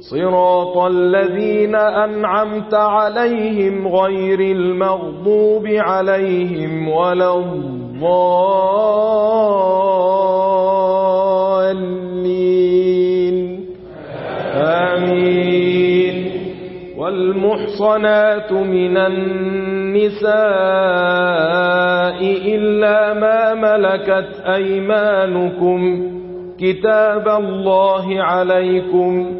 صراط الذين أنعمت عليهم غير المغضوب عليهم ولا الضالين. آمين. والمحصنات من النساء إلا ما ملكت أيمانكم. كتاب الله عليكم.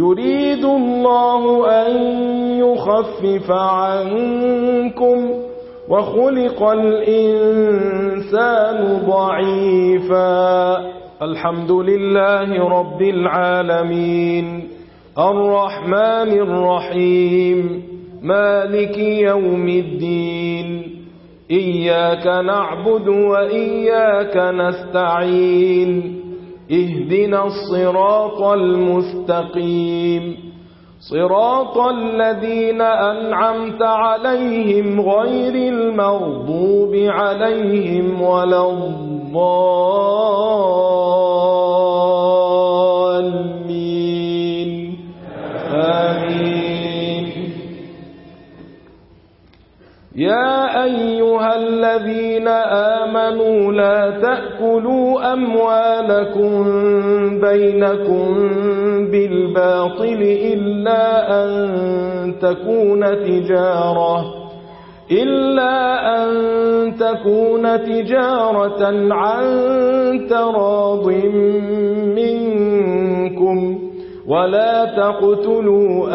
يريد الله أن يخفف عنكم وخلق الإنسان ضعيفا. الحمد لله رب العالمين. الرحمن الرحيم. مالك يوم الدين. إياك نعبد وإياك نستعين. اهدنا الصراط المستقيم. صراط الذين أنعمت عليهم غير المغضوب عليهم ولا الضالين. آمين. يا أيها الذين آمنوا لا تأكلون أموالكم بينكم بالباطل إلا أن تكون تجارة إلا أن تكون تجارة عن تراض منكم ولا تقتلوا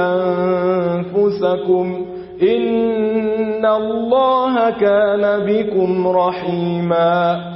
أنفسكم إن الله كان بكم رحيماً.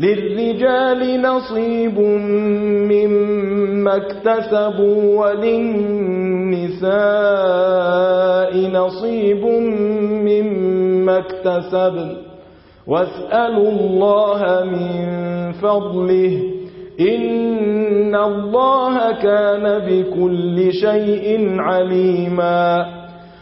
للرجال نصيب مما اكتسبوا وللنساء نصيب مما اكتسبوا واسألوا الله من فضله إن الله كان بكل شيء عليماً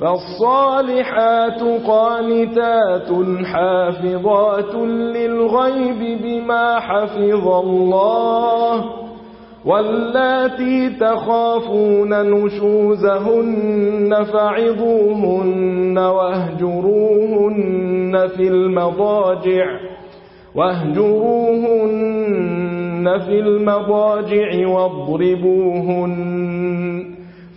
فالصالحات قانتات حافظات للغيب بما حفظ الله واللاتي تخافون نشوزهن فعظوهن واهجروهن في المضاجع واهجروهن في المضاجع واضربوهن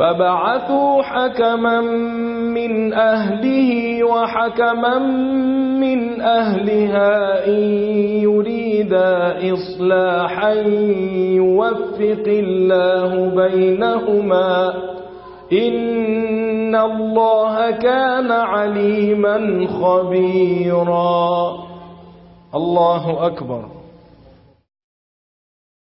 فبعثوا حكما من أهله وحكما من أهلها إن يريدا إصلاحا يوفق الله بينهما إن الله كان عليما خبيرا. الله أكبر